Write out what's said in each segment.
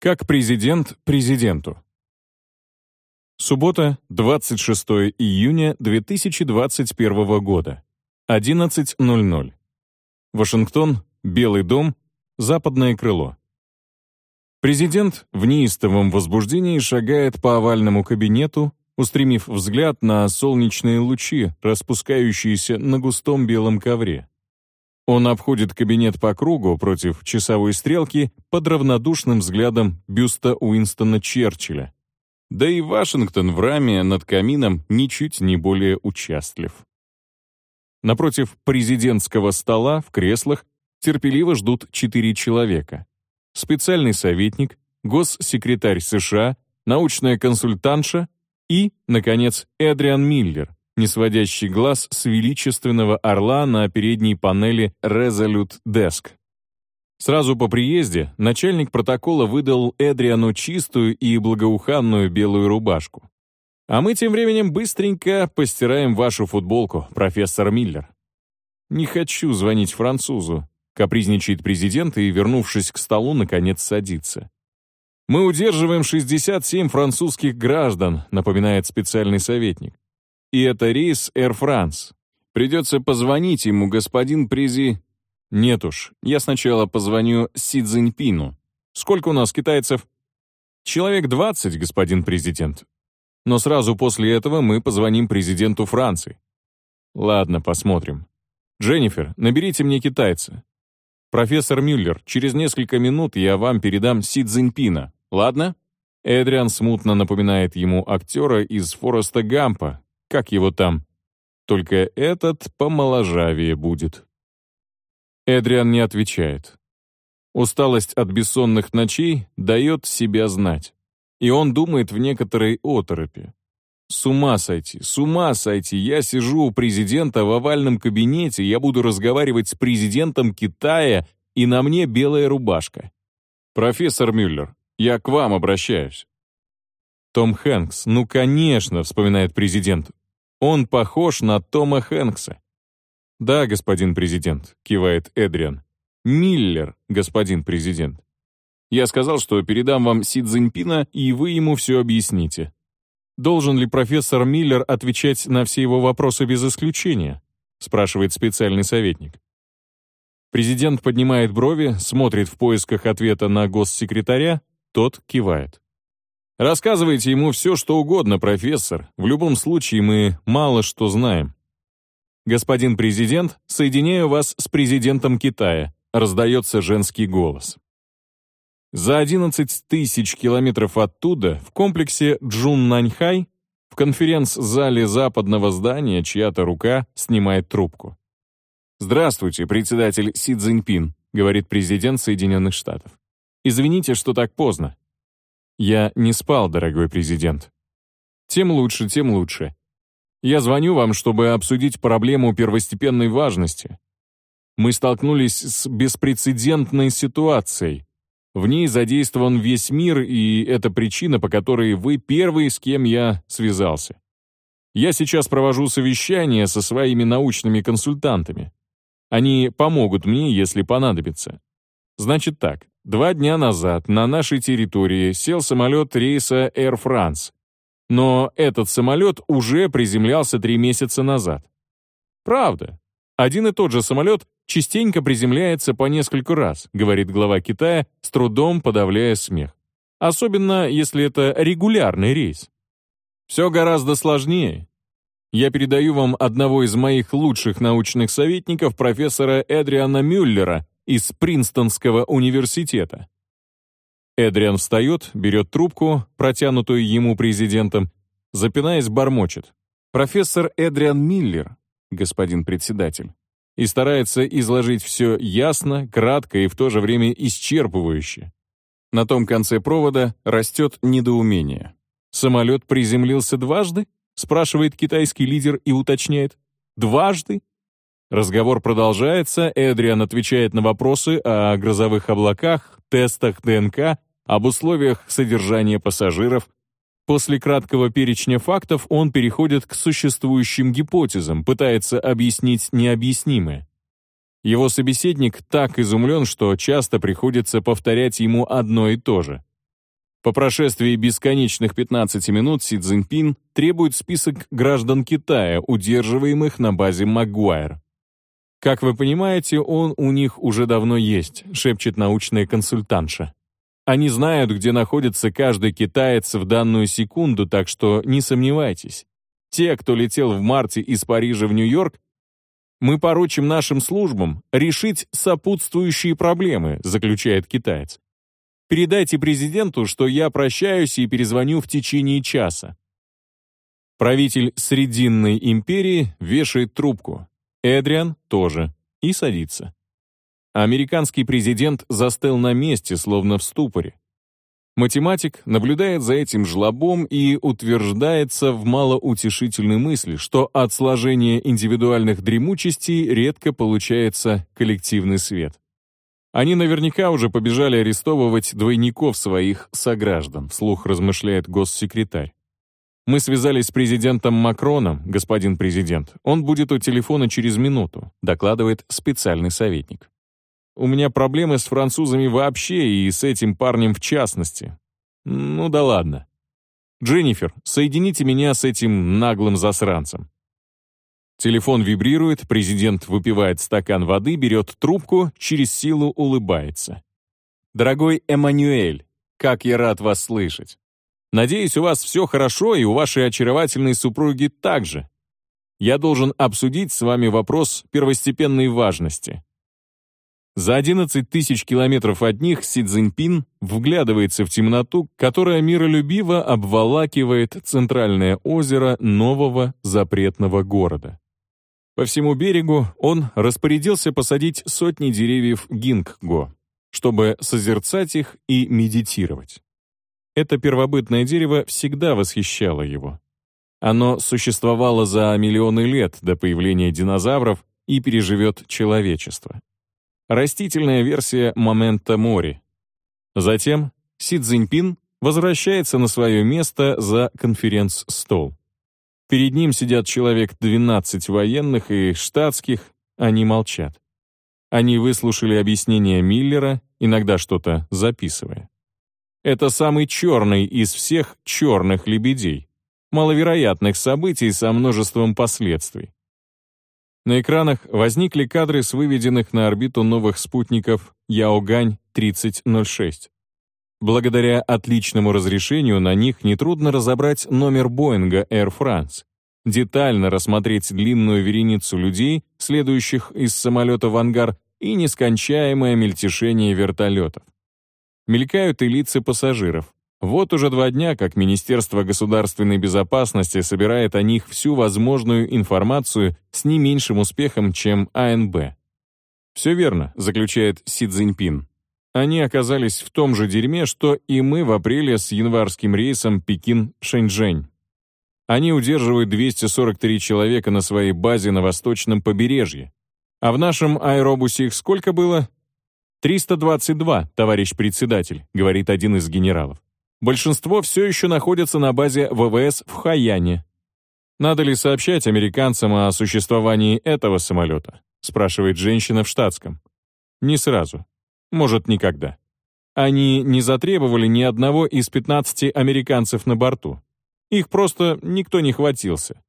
Как президент президенту. Суббота, 26 июня 2021 года. 11.00. Вашингтон, Белый дом, Западное крыло. Президент в неистовом возбуждении шагает по овальному кабинету, устремив взгляд на солнечные лучи, распускающиеся на густом белом ковре. Он обходит кабинет по кругу против часовой стрелки под равнодушным взглядом бюста Уинстона Черчилля. Да и Вашингтон в раме над камином ничуть не более участлив. Напротив президентского стола в креслах терпеливо ждут четыре человека. Специальный советник, госсекретарь США, научная консультантша и, наконец, Эдриан Миллер, не сводящий глаз с величественного орла на передней панели Resolute Desk. Сразу по приезде начальник протокола выдал Эдриану чистую и благоуханную белую рубашку. А мы тем временем быстренько постираем вашу футболку, профессор Миллер. Не хочу звонить французу, капризничает президент и, вернувшись к столу, наконец садится. Мы удерживаем 67 французских граждан, напоминает специальный советник. И это рейс Air France. Придется позвонить ему, господин Прези. Нет уж, я сначала позвоню Си Цзиньпину. Сколько у нас китайцев? Человек 20, господин президент. Но сразу после этого мы позвоним президенту Франции. Ладно, посмотрим. Дженнифер, наберите мне китайца. Профессор Мюллер, через несколько минут я вам передам Си Цзиньпина. Ладно? Эдриан смутно напоминает ему актера из Фореста Гампа, как его там? Только этот помоложавее будет. Эдриан не отвечает. Усталость от бессонных ночей дает себя знать. И он думает в некоторой оторопи. С ума сойти, с ума сойти. Я сижу у президента в овальном кабинете, я буду разговаривать с президентом Китая, и на мне белая рубашка. Профессор Мюллер, я к вам обращаюсь. Том Хэнкс, ну конечно, вспоминает президент. Он похож на Тома Хэнкса. «Да, господин президент», — кивает Эдриан. «Миллер, господин президент. Я сказал, что передам вам Си Цзиньпина, и вы ему все объясните. Должен ли профессор Миллер отвечать на все его вопросы без исключения?» — спрашивает специальный советник. Президент поднимает брови, смотрит в поисках ответа на госсекретаря, тот кивает. Рассказывайте ему все, что угодно, профессор. В любом случае мы мало что знаем. Господин президент, соединяю вас с президентом Китая. Раздается женский голос. За 11 тысяч километров оттуда, в комплексе Джун-Наньхай, в конференц-зале западного здания чья-то рука снимает трубку. «Здравствуйте, председатель Си Цзиньпин», говорит президент Соединенных Штатов. «Извините, что так поздно. Я не спал, дорогой президент. Тем лучше, тем лучше. Я звоню вам, чтобы обсудить проблему первостепенной важности. Мы столкнулись с беспрецедентной ситуацией. В ней задействован весь мир, и это причина, по которой вы первый, с кем я связался. Я сейчас провожу совещание со своими научными консультантами. Они помогут мне, если понадобится. Значит так, Два дня назад на нашей территории сел самолет рейса Air France. Но этот самолет уже приземлялся три месяца назад. Правда. Один и тот же самолет частенько приземляется по несколько раз, говорит глава Китая, с трудом подавляя смех. Особенно, если это регулярный рейс. Все гораздо сложнее. Я передаю вам одного из моих лучших научных советников, профессора Эдриана Мюллера, из Принстонского университета. Эдриан встает, берет трубку, протянутую ему президентом, запинаясь, бормочет. «Профессор Эдриан Миллер, господин председатель», и старается изложить все ясно, кратко и в то же время исчерпывающе. На том конце провода растет недоумение. «Самолет приземлился дважды?» — спрашивает китайский лидер и уточняет. «Дважды? Разговор продолжается, Эдриан отвечает на вопросы о грозовых облаках, тестах ДНК, об условиях содержания пассажиров. После краткого перечня фактов он переходит к существующим гипотезам, пытается объяснить необъяснимое. Его собеседник так изумлен, что часто приходится повторять ему одно и то же. По прошествии бесконечных 15 минут Си Цзиньпин требует список граждан Китая, удерживаемых на базе Магуайр. «Как вы понимаете, он у них уже давно есть», — шепчет научная консультантша. «Они знают, где находится каждый китаец в данную секунду, так что не сомневайтесь. Те, кто летел в марте из Парижа в Нью-Йорк, мы поручим нашим службам решить сопутствующие проблемы», — заключает китаец. «Передайте президенту, что я прощаюсь и перезвоню в течение часа». Правитель Срединной империи вешает трубку. Эдриан тоже. И садится. Американский президент застыл на месте, словно в ступоре. Математик наблюдает за этим жлобом и утверждается в малоутешительной мысли, что от сложения индивидуальных дремучестей редко получается коллективный свет. Они наверняка уже побежали арестовывать двойников своих сограждан, вслух размышляет госсекретарь. Мы связались с президентом Макроном, господин президент. Он будет у телефона через минуту, докладывает специальный советник. У меня проблемы с французами вообще и с этим парнем в частности. Ну да ладно. Дженнифер, соедините меня с этим наглым засранцем. Телефон вибрирует, президент выпивает стакан воды, берет трубку, через силу улыбается. «Дорогой Эммануэль, как я рад вас слышать. Надеюсь, у вас все хорошо и у вашей очаровательной супруги также. Я должен обсудить с вами вопрос первостепенной важности. За 11 тысяч километров от них Си Цзиньпин вглядывается в темноту, которая миролюбиво обволакивает центральное озеро нового запретного города. По всему берегу он распорядился посадить сотни деревьев гингго, чтобы созерцать их и медитировать. Это первобытное дерево всегда восхищало его. Оно существовало за миллионы лет до появления динозавров и переживет человечество. Растительная версия момента мори. Затем Си Цзиньпин возвращается на свое место за конференц-стол. Перед ним сидят человек 12 военных и штатских, они молчат. Они выслушали объяснение Миллера, иногда что-то записывая. Это самый черный из всех черных лебедей. Маловероятных событий со множеством последствий. На экранах возникли кадры с выведенных на орбиту новых спутников Яогань-3006. Благодаря отличному разрешению на них нетрудно разобрать номер Боинга Air France, детально рассмотреть длинную вереницу людей, следующих из самолета в ангар, и нескончаемое мельтешение вертолетов. Мелькают и лица пассажиров. Вот уже два дня, как Министерство государственной безопасности собирает о них всю возможную информацию с не меньшим успехом, чем АНБ. «Все верно», — заключает Си Цзиньпин. «Они оказались в том же дерьме, что и мы в апреле с январским рейсом Пекин-Шэньчжэнь. Они удерживают 243 человека на своей базе на восточном побережье. А в нашем аэробусе их сколько было? «322, товарищ председатель», — говорит один из генералов. «Большинство все еще находятся на базе ВВС в Хаяне». «Надо ли сообщать американцам о существовании этого самолета?» — спрашивает женщина в штатском. «Не сразу. Может, никогда. Они не затребовали ни одного из 15 американцев на борту. Их просто никто не хватился.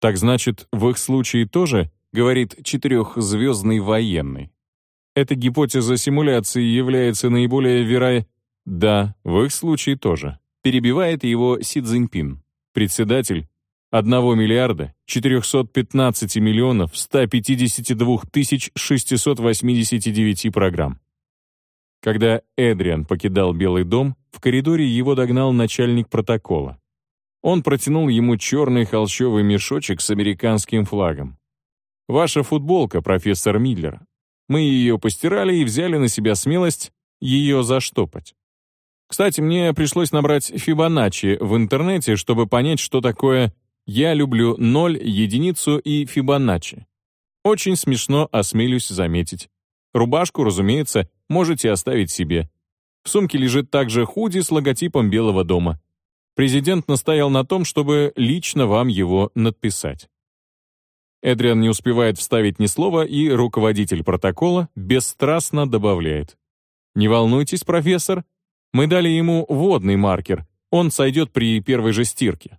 Так значит, в их случае тоже, говорит четырехзвездный военный. Эта гипотеза симуляции является наиболее верой... Да, в их случае тоже. Перебивает его Си Цзиньпин, председатель 1 миллиарда 415 миллионов 152 тысяч 689 программ. Когда Эдриан покидал Белый дом, в коридоре его догнал начальник протокола. Он протянул ему черный холщовый мешочек с американским флагом. «Ваша футболка, профессор Миллер. Мы ее постирали и взяли на себя смелость ее заштопать. Кстати, мне пришлось набрать Фибоначчи в интернете, чтобы понять, что такое «я люблю ноль, единицу и Фибоначчи». Очень смешно, осмелюсь заметить. Рубашку, разумеется, можете оставить себе. В сумке лежит также худи с логотипом Белого дома. Президент настоял на том, чтобы лично вам его надписать. Эдриан не успевает вставить ни слова, и руководитель протокола бесстрастно добавляет. «Не волнуйтесь, профессор, Мы дали ему водный маркер, он сойдет при первой же стирке.